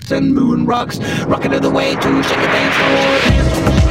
rocks and moon rocks, rocking to the way to shaking dance floor.